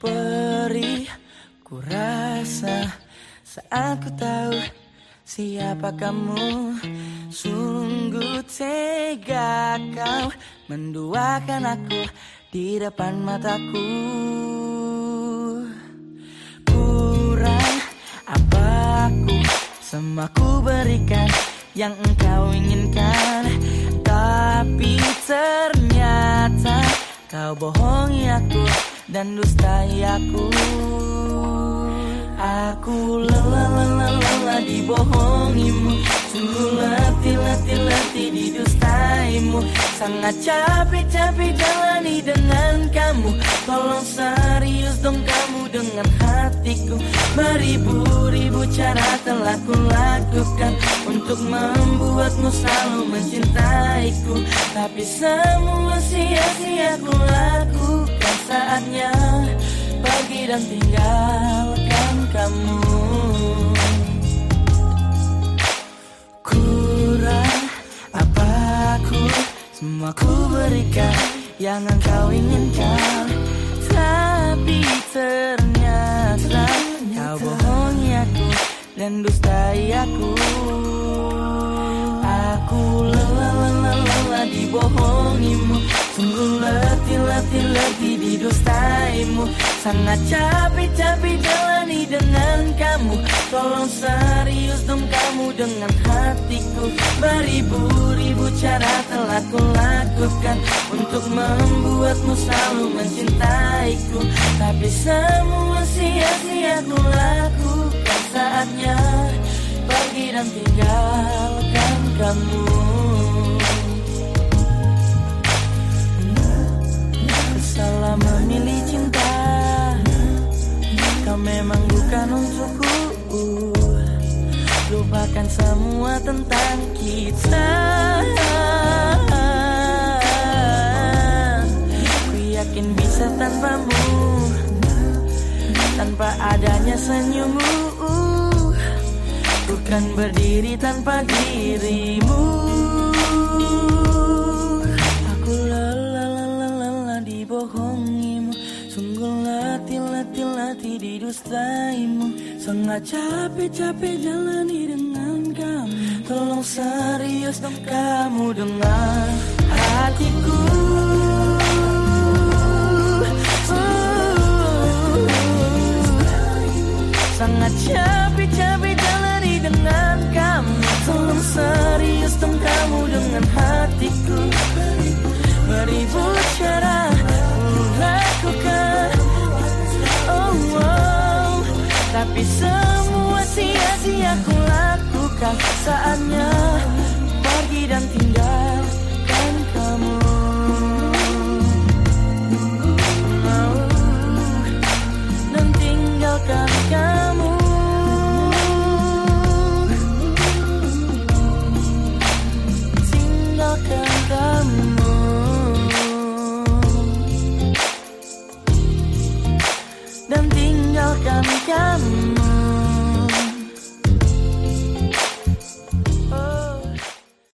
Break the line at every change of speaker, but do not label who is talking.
perih ku rasa saat ku tahu siapa kamu. Sungguh tega kau menduakan aku di depan mataku. Kurang apa aku? Semua ku berikan yang engkau inginkan. Tapi ternyata kau bohongi aku dan dustai aku. Aku lelah lelah lelah dibohongimu. Sungguh letih letih letih didustaimu. Sangat capek capek jalani dengan kamu. Tolong serius dong kamu dengan hatiku. Beribu-ribu cara telah kulakukan Untuk membuatmu selalu mencintaiku. Tapi semua sia-sia ku lakukan saatnya. Pergi dan tinggalkan kamu. Kurang apa aku Semua ku berikan yang engkau inginkan. Tapi ternyata kau bohongi aku dan dustai aku. Aku lelah lelah lelah dibohongimu. Sungguh letih didustaimu Sangat capek-capek jalani dengan kamu. Tolong serius dong kamu dengan hatiku. Beribu-ribu cara telah kulakukan Untuk membuatmu selalu mencintaiku. Tapi semua sia-sia ku lakukan Saatnya. Pergi dan tinggalkan kamu Lupakan semua tentang kita. Ku yakin bisa tanpamu Tanpa adanya senyummu. Bukan berdiri tanpa dirimu. Aku lelah lelah letih didustaimu Sangat capek-capek jalani dengan kamu. Tolong serius dong kamu dengan hatiku Tapi semua sia-sia ku lakukan Saatnya pergi dan tinggal akan kami